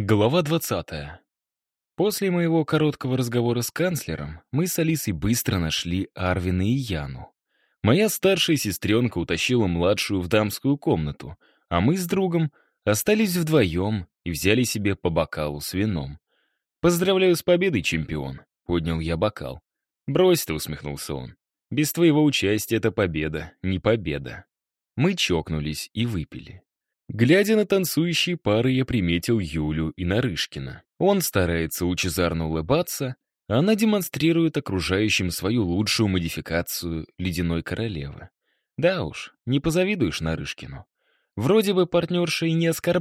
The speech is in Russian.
Глава 20. После моего короткого разговора с канцлером мы с Алисой быстро нашли Арвина и Яну. Моя старшая сестренка утащила младшую в дамскую комнату, а мы с другом остались вдвоем и взяли себе по бокалу с вином. «Поздравляю с победой, чемпион», — поднял я бокал. «Брось ты», — усмехнулся он. «Без твоего участия это победа, не победа». Мы чокнулись и выпили. Глядя на танцующие пары, я приметил Юлю и Нарышкина. Он старается лучезарно улыбаться, а она демонстрирует окружающим свою лучшую модификацию ледяной королевы. Да уж, не позавидуешь Нарышкину. Вроде бы партнерша и не оскорбляет,